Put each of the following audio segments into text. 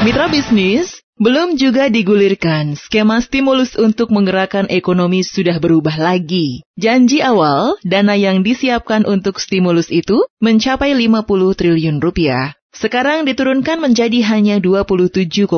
Mitra bisnis, belum juga digulirkan, skema stimulus untuk menggerakkan ekonomi sudah berubah lagi. Janji awal, dana yang disiapkan untuk stimulus itu mencapai 50 triliun rupiah. Sekarang diturunkan menjadi hanya 27,5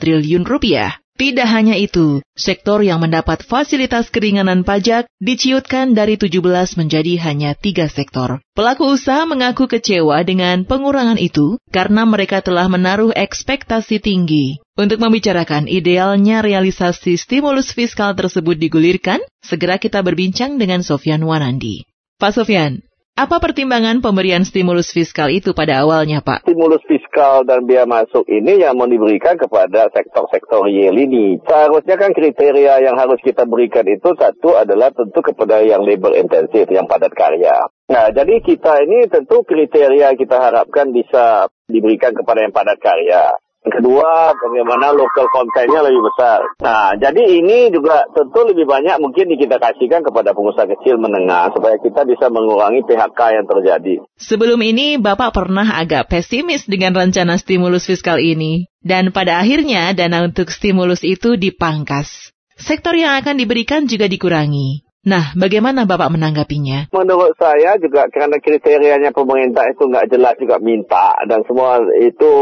triliun rupiah. Tidak hanya itu, sektor yang mendapat fasilitas keringanan pajak diciutkan dari 17 menjadi hanya tiga sektor. Pelaku usaha mengaku kecewa dengan pengurangan itu karena mereka telah menaruh ekspektasi tinggi. Untuk membicarakan idealnya realisasi stimulus fiskal tersebut digulirkan, segera kita berbincang dengan Sofyan Wanandi. Pak Sofyan, apa pertimbangan pemberian stimulus fiskal itu pada awalnya, Pak? Stimulus fiskal dan biaya masuk ini yang mau diberikan kepada sektor-sektor real ini. Seharusnya kan kriteria yang harus kita berikan itu satu adalah tentu kepada yang labor intensif, yang padat karya. Nah, jadi kita ini tentu kriteria kita harapkan bisa diberikan kepada yang padat karya. Kedua, bagaimana local kontennya lebih besar. Nah, jadi ini juga tentu lebih banyak mungkin kita kasihkan kepada pengusaha kecil menengah supaya kita bisa mengurangi PHK yang terjadi. Sebelum ini, Bapak pernah agak pesimis dengan rencana stimulus fiskal ini. Dan pada akhirnya, dana untuk stimulus itu dipangkas. Sektor yang akan diberikan juga dikurangi. Nah, bagaimana Bapak menanggapinya? Menurut saya juga karena kriterianya pemerintah itu nggak jelas juga minta dan semua itu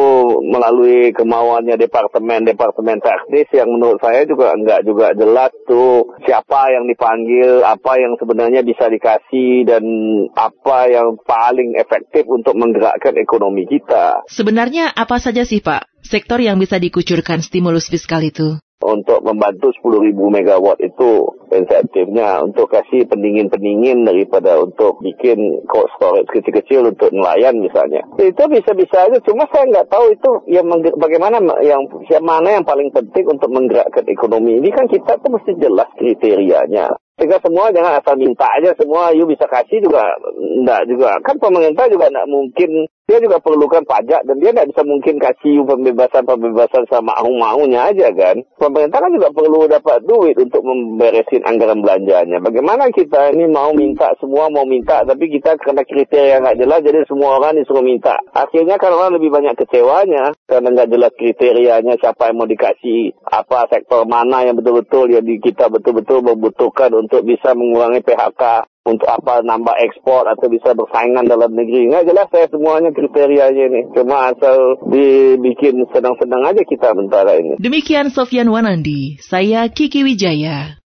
melalui kemauannya departemen-departemen teknis yang menurut saya juga nggak juga jelas tuh siapa yang dipanggil, apa yang sebenarnya bisa dikasih dan apa yang paling efektif untuk menggerakkan ekonomi kita. Sebenarnya apa saja sih Pak sektor yang bisa dikucurkan stimulus fiskal itu? Untuk membantu 10.000 megawatt itu insentifnya untuk kasih pendingin-pendingin daripada untuk bikin cold storage kecil-kecil untuk nelayan misalnya. Itu bisa-bisa aja, cuma saya nggak tahu itu yang bagaimana yang mana yang paling penting untuk menggerakkan ekonomi ini kan kita tuh mesti jelas kriterianya. Sehingga semua jangan asal minta aja semua, you bisa kasih juga enggak juga. Kan pemerintah juga enggak mungkin dia juga perlukan pajak dan dia tidak bisa mungkin kasih pembebasan-pembebasan sama mau-maunya aja kan. Pemerintah kan juga perlu dapat duit untuk memberesin anggaran belanjanya. Bagaimana kita ini mau minta, semua mau minta, tapi kita karena kriteria nggak jelas, jadi semua orang disuruh minta. Akhirnya orang lebih banyak kecewanya karena nggak jelas kriterianya siapa yang mau dikasih, apa sektor mana yang betul-betul yang kita betul-betul membutuhkan untuk bisa mengurangi PHK untuk apa nambah ekspor atau bisa bersaingan dalam negeri. Nggak jelas saya semuanya kriterianya ini. Cuma asal dibikin senang-senang aja kita sementara ini. Demikian Sofyan Wanandi, saya Kiki Wijaya.